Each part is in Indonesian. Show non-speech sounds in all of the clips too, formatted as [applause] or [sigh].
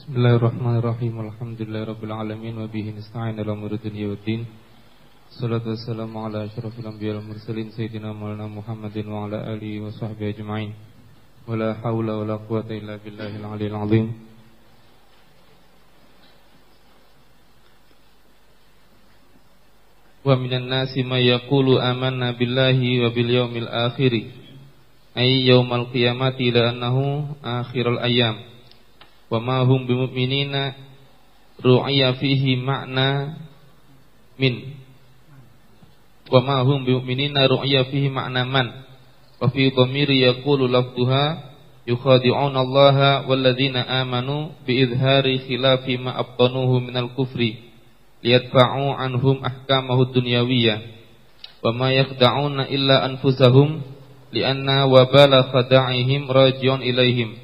Bismillahirrahmanirrahim. Alhamdulillahirabbil alamin wa bihi nasta'in ala umuri dunya waddin. Salatu wassalamu ala asyrafil anbiya'i wal mursalin sayyidina Maulana Muhammadin wa ala alihi wa sahbihi ajma'in. Wa la haula wa la quwwata illa billahil aliyyil azim. Wa minan nasi may yaqulu amanna billahi wa bil yawmil akhir. Ay yaumal qiyamati la annahu akhirul ayyam wa ma hum bimu'minina ru'ya fihi makna min wa ma hum bimu'minina ru'ya fihi makna man wa fi dhamiri yaqulu lafduha yukhadi'una Allah walladzina amanu bi idhari khilafi ma abtanuhu minal kufri liyadfa'u anhum ahkamahu dunyawiyah wa ma yakhda'una illa anfusahum lianna wabala khada'ihim raji'un ilaihim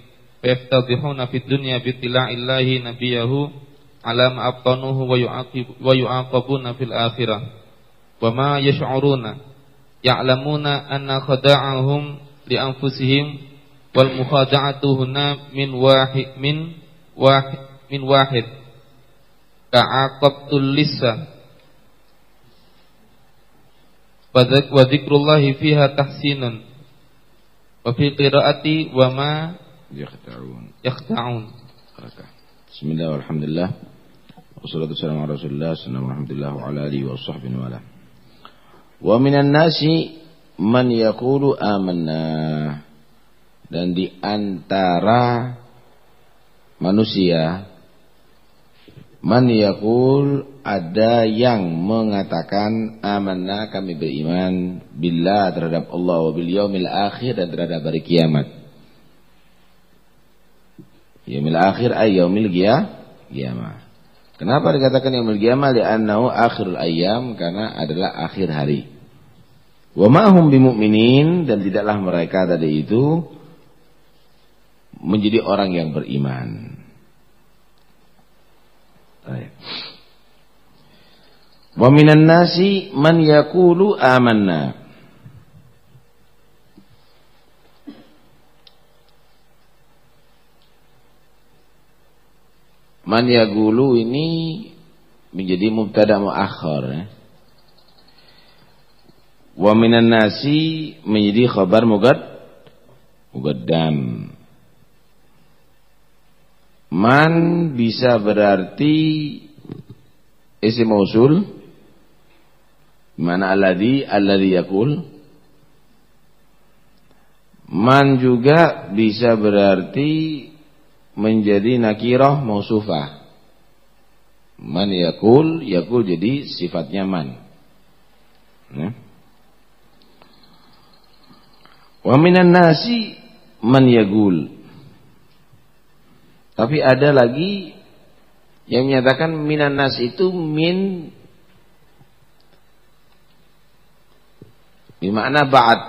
fayaftadihuna fid dunya bittila'illahi nabiyahu ala ma abtanuhu wa yu'aqib wa yu'aqabuna fil akhirah wa ma yash'uruna ya'lamuna anna khada'ahum li anfusihim wal mukhada'atu huna min wahid min wahid min wahid ka'aqabtul lisan wa dzikrullahi fiha tahsinun wa fi qiraati wa ma yakhta'un. Yakhta'un. Bismillah walhamdulillah Wassalatu wassalamu ala rasulillah alhamdulillah wa ala alihi wa sahbihi wa ala. Wa minan nasi Man yakulu amanna. Dan di antara Manusia Man yakul ada yang mengatakan amanna kami beriman billah terhadap Allah wa bil yaumil akhir dan terhadap hari kiamat. Yaumil akhir ay yaumil qiyamah. Kenapa dikatakan yaumil qiyamah? Li'annahu akhirul ayyam karena adalah akhir hari. Wa ma hum bimumin dan tidaklah mereka tadi itu menjadi orang yang beriman. Wa minan nasi man yaqulu amanna Man yagulu ini menjadi mubtada muakhar ya. Wa minan nasi menjadi khabar mugad mugaddam. Man bisa berarti isim mausul mana alladhi alladhi yakul Man juga bisa berarti menjadi nakirah mausufah. Man yakul, yakul jadi sifatnya man. Ya. Wa minan nasi man yagul. Tapi ada lagi yang menyatakan minan nas itu min bermakna ba'd.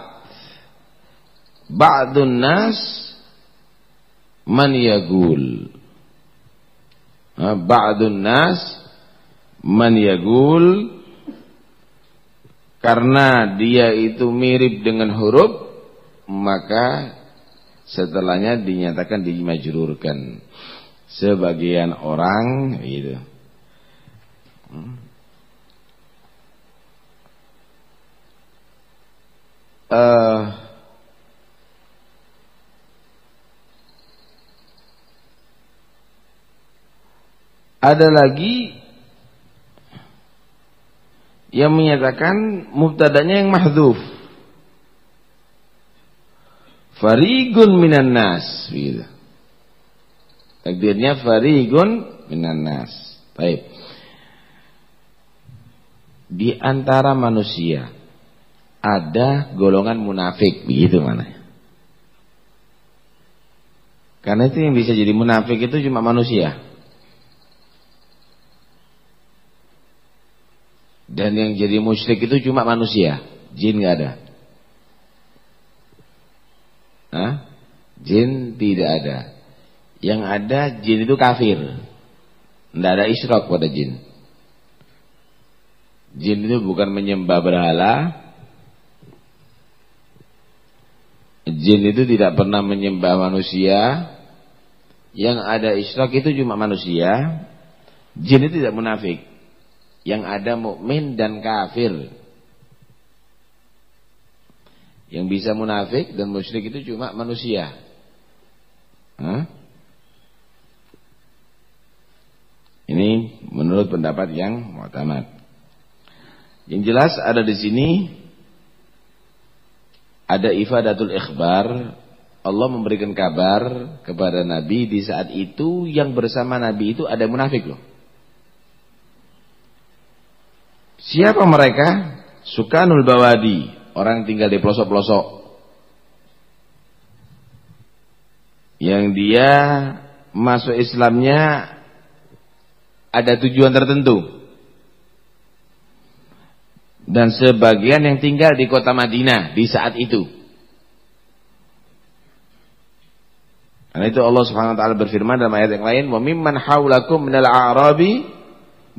Ba'dun nas man yagul? Ba'dun nas man yagul? Karena dia itu mirip dengan huruf maka setelahnya dinyatakan dimajrurkan. Sebagian orang gitu. Uh, Ada lagi yang menyatakan mubtadanya yang mahdzuf. Farigun minan nas gitu. Takdirnya farigun minan nas. Baik. Di antara manusia ada golongan munafik begitu mana? Karena itu yang bisa jadi munafik itu cuma manusia. Dan yang jadi musyrik itu cuma manusia, jin nggak ada. Hah? Jin tidak ada. Yang ada jin itu kafir. Tidak ada isyrok pada jin. Jin itu bukan menyembah berhala. Jin itu tidak pernah menyembah manusia. Yang ada isyrak itu cuma manusia. Jin itu tidak munafik. Yang ada mukmin dan kafir. Yang bisa munafik dan musyrik itu cuma manusia. Hah? Ini menurut pendapat yang mu'tamad. Yang jelas ada di sini ada ifadatul ikhbar. Allah memberikan kabar kepada Nabi di saat itu yang bersama Nabi itu ada munafik loh. Siapa mereka? Sukanul Bawadi, orang tinggal di pelosok-pelosok. Yang dia masuk Islamnya ada tujuan tertentu. Dan sebagian yang tinggal di kota Madinah di saat itu. Karena itu Allah Subhanahu wa taala berfirman dalam ayat yang lain, "Wa mimman haulakum minal a'rabi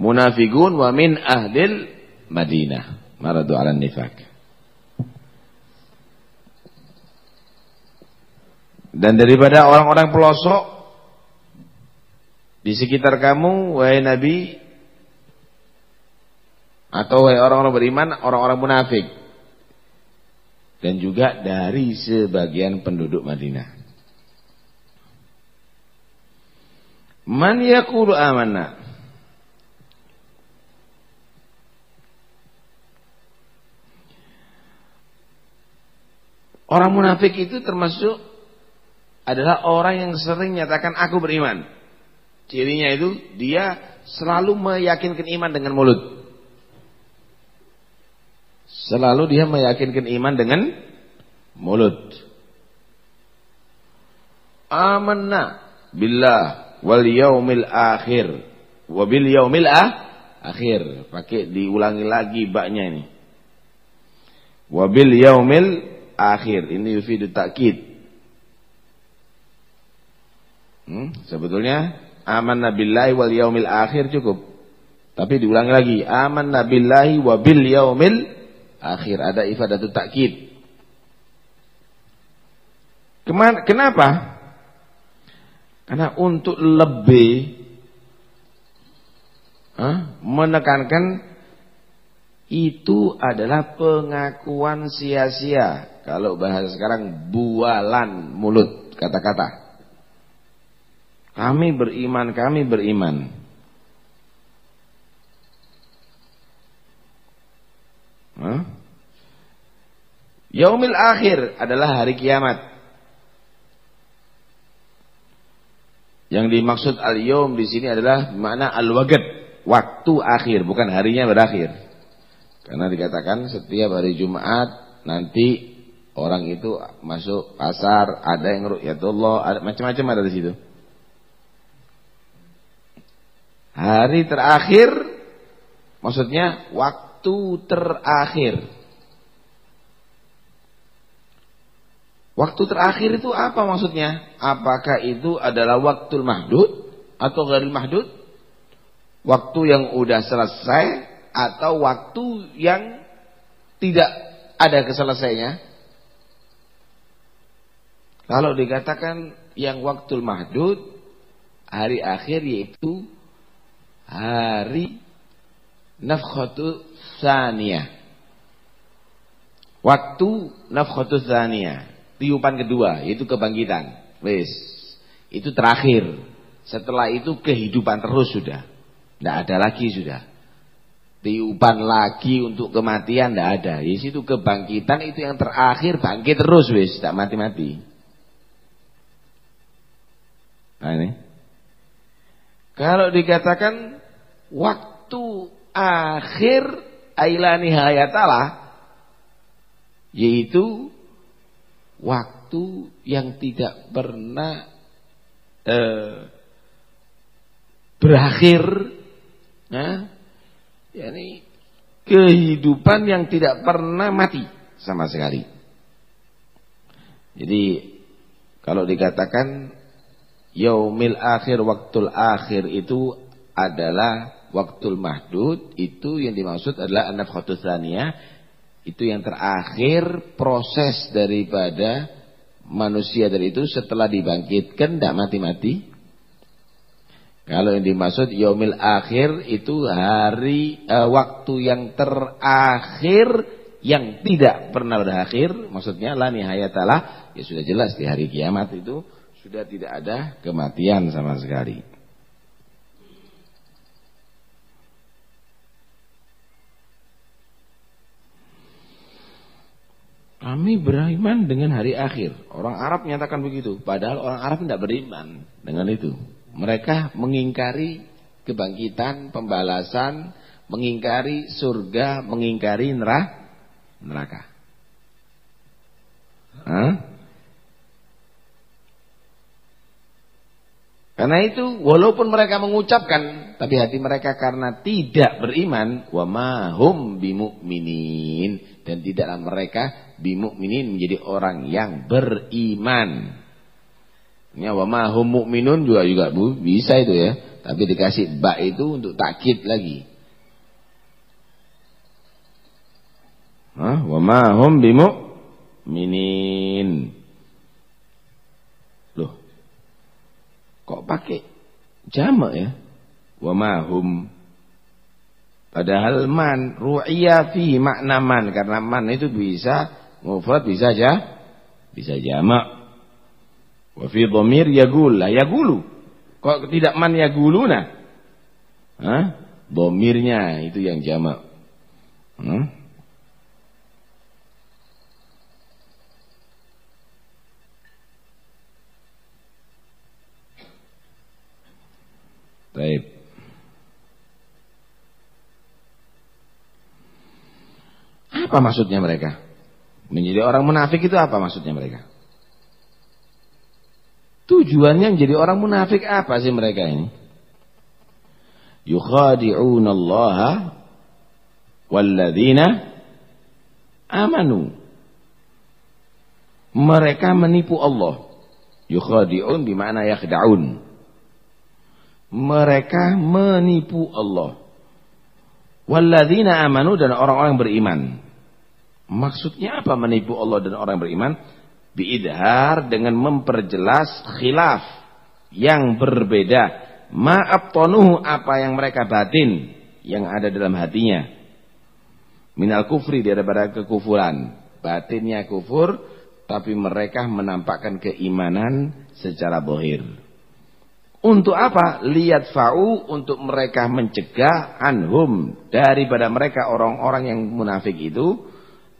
munafiqun wa min ahlil Madinah maradu 'alan nifaq." Dan daripada orang-orang pelosok di sekitar kamu, wahai Nabi, atau wahai orang-orang beriman, orang-orang munafik. Dan juga dari sebagian penduduk Madinah. Man yakulu amanna. Orang munafik itu termasuk adalah orang yang sering menyatakan aku beriman. Cirinya itu dia selalu meyakinkan iman dengan mulut. Selalu dia meyakinkan iman dengan mulut. Amanna billah wal yaumil akhir wa bil yaumil ah, akhir. Pakai diulangi lagi baknya ini. Wa bil yaumil akhir. Ini yufidu takkid. Hmm, sebetulnya aman nabillahi wal yaumil akhir cukup. Tapi diulangi lagi, aman nabillahi wa bil yaumil akhir. Ada ifadatul takkid. Kenapa? Karena untuk lebih huh, menekankan itu adalah pengakuan sia-sia. Kalau bahasa sekarang bualan mulut kata-kata. Kami beriman, kami beriman. Huh? Yaumil akhir adalah hari kiamat. Yang dimaksud al-yaum di sini adalah makna al-wagad, waktu akhir, bukan harinya berakhir. Karena dikatakan setiap hari Jumat nanti orang itu masuk pasar, ada yang ru'yatullah, ada macam-macam ada di situ. Hari terakhir maksudnya waktu terakhir. Waktu terakhir itu apa maksudnya? Apakah itu adalah waktu mahdud atau gharil mahdud? Waktu yang udah selesai atau waktu yang tidak ada keselesainya? Kalau dikatakan yang waktu mahdud hari akhir yaitu hari nafkhatu saniyah. Waktu nafkhatu saniyah, tiupan kedua yaitu kebangkitan. Wis. Itu terakhir. Setelah itu kehidupan terus sudah. Tidak ada lagi sudah. Tiupan lagi untuk kematian tidak ada. Di situ kebangkitan itu yang terakhir bangkit terus wis, tidak mati-mati. Nah ini. Kalau dikatakan waktu akhir ailani hayatalah yaitu waktu yang tidak pernah eh, berakhir nah, yakni kehidupan yang tidak pernah mati sama sekali. Jadi kalau dikatakan yaumil akhir waktul akhir itu adalah waktul mahdud itu yang dimaksud adalah an-nafkhatus itu yang terakhir proses daripada manusia dari itu setelah dibangkitkan tidak mati-mati Kalau yang dimaksud yaumil akhir itu hari uh, waktu yang terakhir yang tidak pernah berakhir, maksudnya la nihayatalah, ya sudah jelas di hari kiamat itu sudah tidak ada kematian sama sekali. Kami beriman dengan hari akhir. Orang Arab menyatakan begitu. Padahal orang Arab tidak beriman dengan itu. Mereka mengingkari kebangkitan, pembalasan, mengingkari surga, mengingkari neraka. Hah? Karena itu walaupun mereka mengucapkan tapi hati mereka karena tidak beriman wa mahum bimumin dan tidaklah mereka bimukminin menjadi orang yang beriman. Ya wa mahum mukminun juga juga Bu, bisa itu ya. Tapi dikasih ba itu untuk takkid lagi. Hah? Wa mahum bimukminin. Kok pakai jamak ya? Wa mahum. Padahal man ru'ya fi makna man karena man itu bisa mufrad bisa aja bisa jamak. Wa fi dhamir yagul la yagulu. Kok tidak man yaguluna? Hah? Dhamirnya itu yang jamak. Hmm? Baik. Apa maksudnya mereka? Menjadi orang munafik itu apa maksudnya mereka? Tujuannya menjadi orang munafik apa sih mereka ini? Yukhadi'una Allah walladzina amanu. Mereka menipu Allah. Yukhadi'un bimana yakhda'un mereka menipu Allah. Walladzina amanu dan orang-orang beriman. Maksudnya apa menipu Allah dan orang beriman? Biidhar dengan memperjelas khilaf yang berbeda. Ma'abtanuhu apa yang mereka batin yang ada dalam hatinya. Minal kufri daripada kekufuran. Batinnya kufur tapi mereka menampakkan keimanan secara bohir. Untuk apa? Lihat fa'u untuk mereka mencegah anhum daripada mereka orang-orang yang munafik itu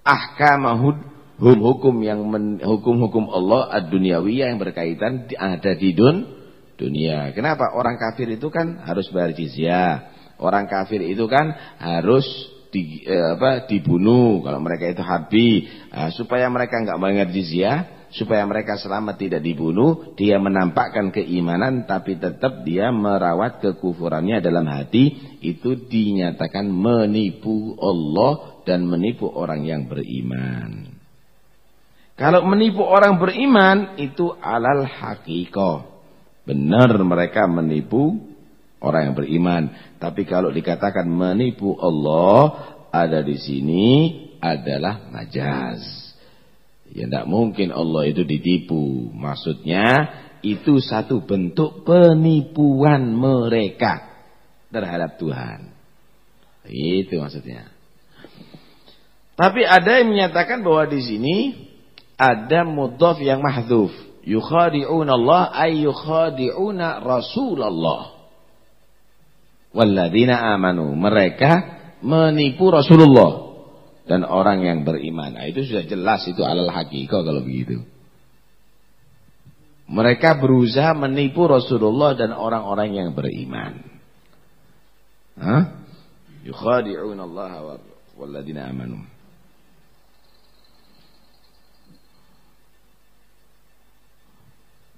ahkamahud hum hukum yang hukum-hukum Allah ad-dunyawiyah yang berkaitan ada di dun dunia. Kenapa? Orang kafir itu kan harus bayar jizyah. Orang kafir itu kan harus di, eh, apa, dibunuh kalau mereka itu habi. Nah, supaya mereka enggak bayar jizyah supaya mereka selamat tidak dibunuh, dia menampakkan keimanan tapi tetap dia merawat kekufurannya dalam hati, itu dinyatakan menipu Allah dan menipu orang yang beriman. Kalau menipu orang beriman itu alal hakikoh. Benar mereka menipu orang yang beriman. Tapi kalau dikatakan menipu Allah ada di sini adalah majaz. Ya tidak mungkin Allah itu ditipu. Maksudnya itu satu bentuk penipuan mereka terhadap Tuhan. Itu maksudnya. Tapi ada yang menyatakan bahwa di sini ada mudhaf yang mahdzuf. Yukhadi'una Allah ay yukhadi'una Rasulullah. Walladzina amanu. Mereka menipu Rasulullah dan orang yang beriman. Nah, itu sudah jelas itu alal hakiko kalau begitu. Mereka berusaha menipu Rasulullah dan orang-orang yang beriman. Hah? Yukhadi'un Allah walladina amanu.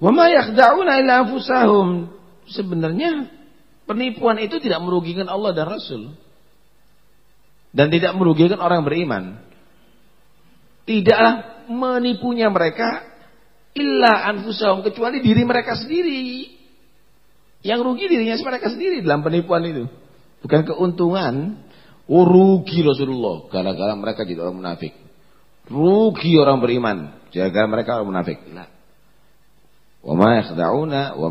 Wa ma yakhda'una anfusahum. Sebenarnya penipuan itu tidak merugikan Allah dan Rasul dan tidak merugikan orang beriman. Tidaklah menipunya mereka illa anfusahum kecuali diri mereka sendiri. Yang rugi dirinya mereka sendiri dalam penipuan itu. Bukan keuntungan. Oh rugi Rasulullah gara-gara mereka jadi orang munafik. Rugi orang beriman gara-gara mereka orang munafik. Nah, Wa ma yakhda'una wa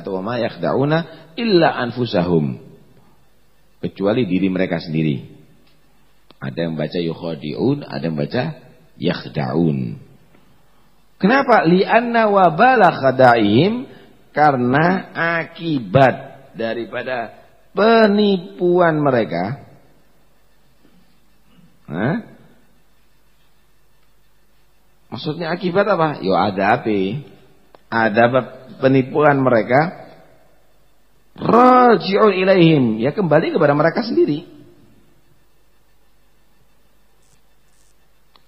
atau wa ma yakhda'una illa anfusahum. Kecuali diri mereka sendiri. Ada yang baca yukhadi'un, ada yang baca yakhda'un. Kenapa? Li'anna wabala khada'ihim karena akibat daripada penipuan mereka. Hah? Maksudnya akibat apa? Yo ada api. Ada penipuan mereka. Raji'un ilaihim. Ya kembali kepada mereka sendiri.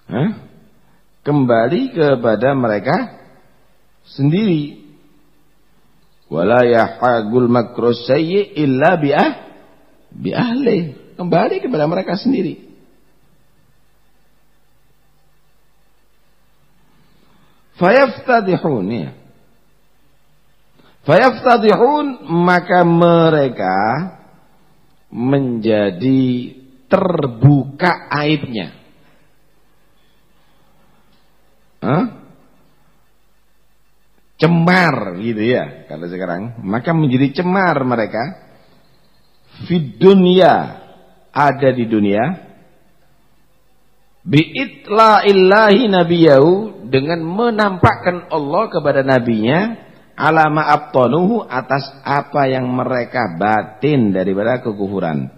Hah? Kembali kepada mereka sendiri wala yahagul makrus sayyi illa bi'ah bi'ahli kembali kepada mereka sendiri fayaftadihun ya fayaftadihun maka mereka menjadi terbuka aibnya. Hah? cemar gitu ya kalau sekarang. Maka menjadi cemar mereka. Fid dunia ada di dunia. Biitla illahi nabiyahu dengan menampakkan Allah kepada nabinya alama abtanuhu atas apa yang mereka batin daripada kekufuran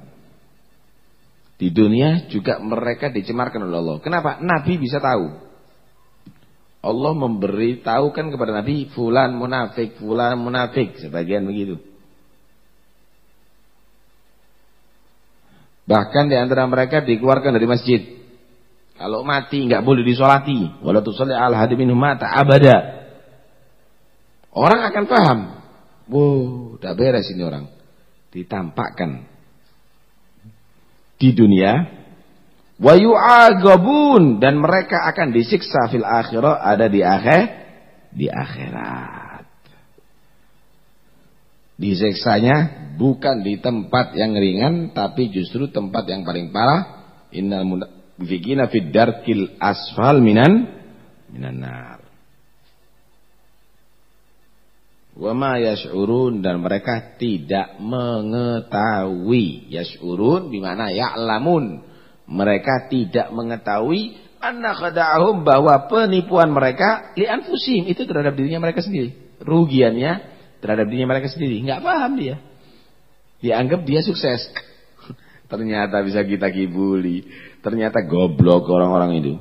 di dunia juga mereka dicemarkan oleh Allah kenapa nabi bisa tahu Allah memberi tahu kan kepada Nabi fulan munafik, fulan munafik, sebagian begitu. Bahkan di antara mereka dikeluarkan dari masjid. Kalau mati nggak boleh disolati. Wala tusalli al hadimin mata abada. Orang akan paham. Wow, tak beres ini orang. Ditampakkan. Di dunia wa dan mereka akan disiksa fil akhirah ada di akhir di akhirat. Disiksanya bukan di tempat yang ringan tapi justru tempat yang paling parah. Innal munafiqina fid darkil asfal minan minan nar. Wa ma yash'urun dan mereka tidak mengetahui. Yash'urun bimana ya'lamun mereka tidak mengetahui anna khada'ahum bahwa penipuan mereka li anfusim itu terhadap dirinya mereka sendiri. Rugiannya terhadap dirinya mereka sendiri. Enggak paham dia. Dianggap dia sukses. [laughs] Ternyata bisa kita kibuli. Ternyata goblok orang-orang itu.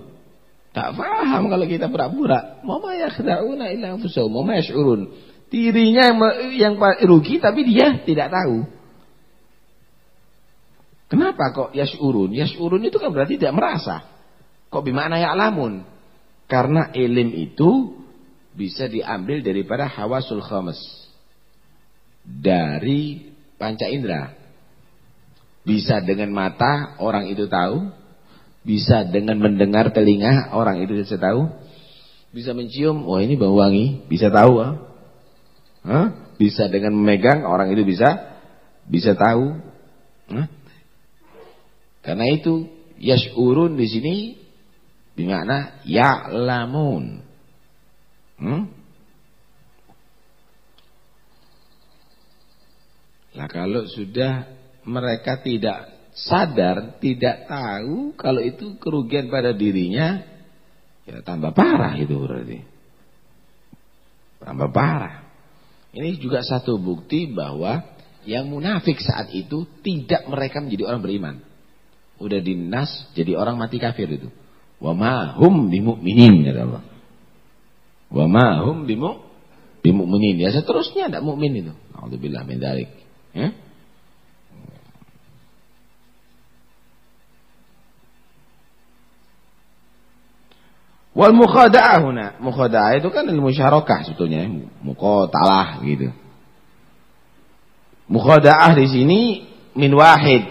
Tak paham kalau kita pura-pura. Mama yakhda'una illa anfusahum. Mama yash'urun. Dirinya yang rugi tapi dia tidak tahu. Kenapa kok yasurun? Yasurun itu kan berarti tidak merasa. Kok bimana ya'lamun? Karena ilim itu bisa diambil daripada hawasul khamas. Dari panca indera. Bisa dengan mata orang itu tahu. Bisa dengan mendengar telinga orang itu bisa tahu. Bisa mencium, wah ini bau wangi, bisa tahu. Ah. Hah? Bisa dengan memegang orang itu bisa bisa tahu. Hah? Karena itu yash'urun di sini bermakna ya'lamun. Hmm? Nah kalau sudah mereka tidak sadar, tidak tahu kalau itu kerugian pada dirinya, ya tambah parah itu berarti. Tambah parah. Ini juga satu bukti bahwa yang munafik saat itu tidak mereka menjadi orang beriman udah dinas jadi orang mati kafir itu. Wa ma hum bimumin kata Allah. Wa ma hum bimu bimumin. Ya seterusnya tidak mukmin itu. Alhamdulillah min dzalik. Ya. Wal mukhada'ah huna. Mukhada'ah itu kan ilmu syarakah sebetulnya, muqatalah gitu. Mukhada'ah di sini min wahid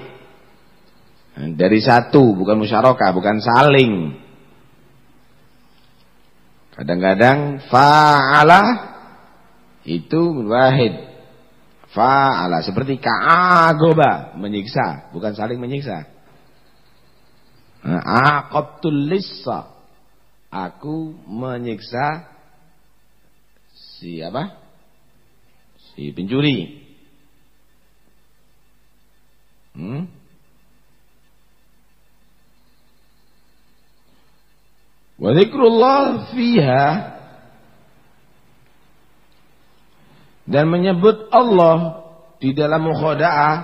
dari satu, bukan musyarakah, bukan saling. Kadang-kadang fa'ala itu wahid. Fa'ala seperti ka'agoba menyiksa, bukan saling menyiksa. Aqabtul lissa. Aku menyiksa si apa? Si pencuri. Hmm? Wa dzikrullah fiha dan menyebut Allah di dalam mukhada'ah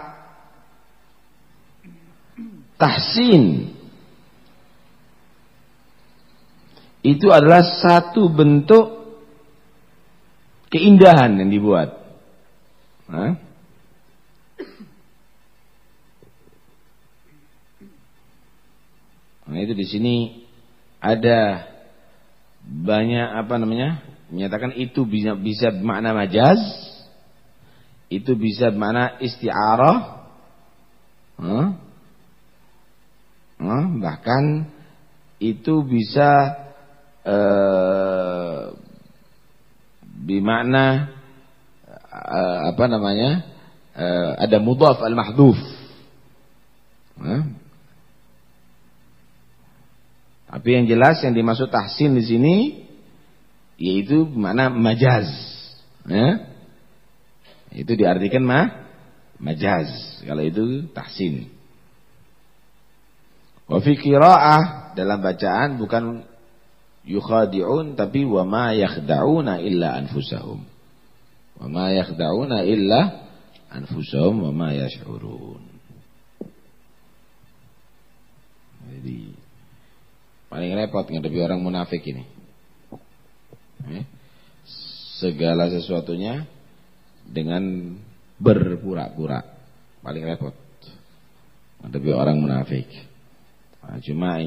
tahsin itu adalah satu bentuk keindahan yang dibuat. Hah? Nah itu di sini ada banyak apa namanya menyatakan itu bisa bisa makna majaz, itu bisa makna isti'arah, huh? Huh? bahkan itu bisa bimakna uh, apa namanya uh, ada mudhaf al-mahdhuf. Huh? Tapi yang jelas yang dimaksud tahsin di sini yaitu mana majaz. Ya? Itu diartikan mah majaz. Kalau itu tahsin. Wa fi qiraah dalam bacaan bukan yukhadi'un tapi wa ma yakhda'una illa anfusahum. Wa ma yakhda'una illa anfusahum wa ma yash'urun. Jadi Paling repot ngadepi orang munafik ini. Eh? Segala sesuatunya dengan berpura-pura. Paling repot. Ngadepi orang munafik. Nah, cuma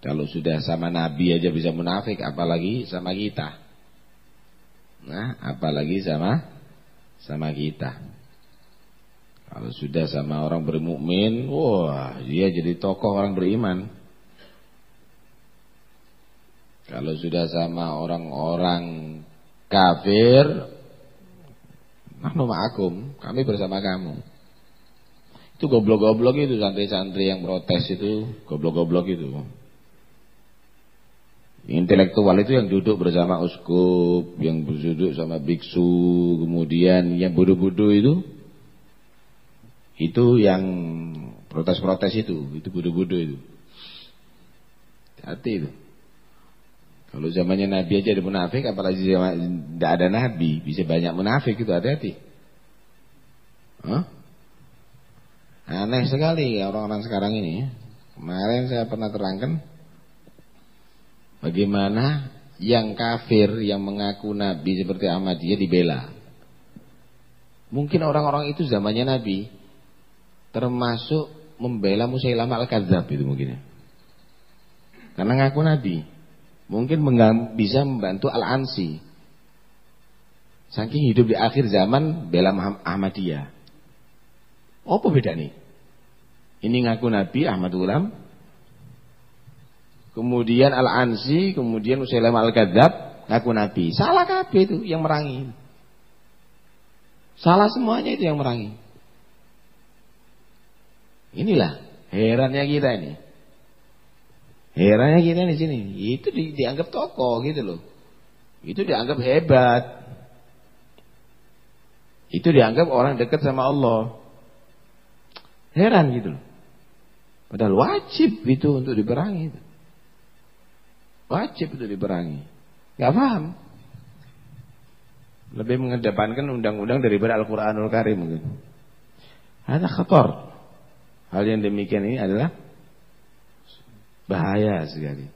kalau sudah sama Nabi aja bisa munafik, apalagi sama kita. Nah, apalagi sama sama kita. Kalau sudah sama orang bermukmin, wah dia jadi tokoh orang beriman. Kalau sudah sama orang-orang kafir, nahnu ma'akum, kami bersama kamu. Itu goblok-goblok itu santri-santri yang protes itu, goblok-goblok itu. Intelektual itu yang duduk bersama uskup, yang duduk sama biksu, kemudian yang bodoh-bodoh itu, itu yang protes-protes itu, itu bodoh-bodoh itu. Hati itu. Kalau zamannya Nabi aja ada munafik, apalagi zaman tidak ada Nabi, bisa banyak munafik itu hati-hati. Huh? Aneh sekali orang-orang sekarang ini. Kemarin saya pernah terangkan bagaimana yang kafir yang mengaku Nabi seperti Ahmadiyah dibela. Mungkin orang-orang itu zamannya Nabi termasuk membela Musailamah al-Kadzab itu mungkin. Ya. Karena ngaku Nabi. Mungkin bisa membantu Al-Ansi. Saking hidup di akhir zaman bela Ahmadiyah. Apa beda nih? Ini ngaku Nabi Ahmad Ulam. Kemudian Al-Ansi, kemudian Usailam Al-Kadzab ngaku Nabi. Salah kabeh itu yang merangi. Salah semuanya itu yang merangi. Inilah herannya kita ini. Herannya kita di sini, itu di, dianggap tokoh gitu loh. Itu dianggap hebat. Itu dianggap orang dekat sama Allah. Heran gitu loh. Padahal wajib itu untuk diperangi. Wajib itu diperangi. Gak paham. Lebih mengedepankan undang-undang daripada Al-Quranul Karim mungkin. Ada kotor. Hal yang demikian ini adalah Bahaya sekali.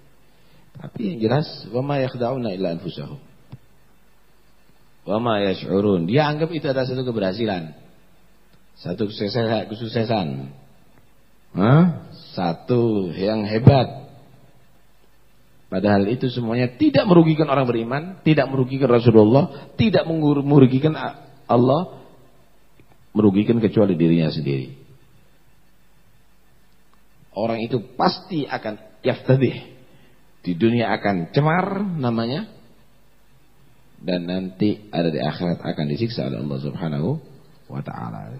Tapi yang jelas wama yakhda'una illa anfusahum. Wama yash'urun. Dia anggap itu adalah satu keberhasilan. Satu kesuksesan. Hah? Satu yang hebat. Padahal itu semuanya tidak merugikan orang beriman, tidak merugikan Rasulullah, tidak merugikan Allah, merugikan kecuali dirinya sendiri orang itu pasti akan yaftadih. Di dunia akan cemar namanya dan nanti ada di akhirat akan disiksa oleh Allah Subhanahu wa taala.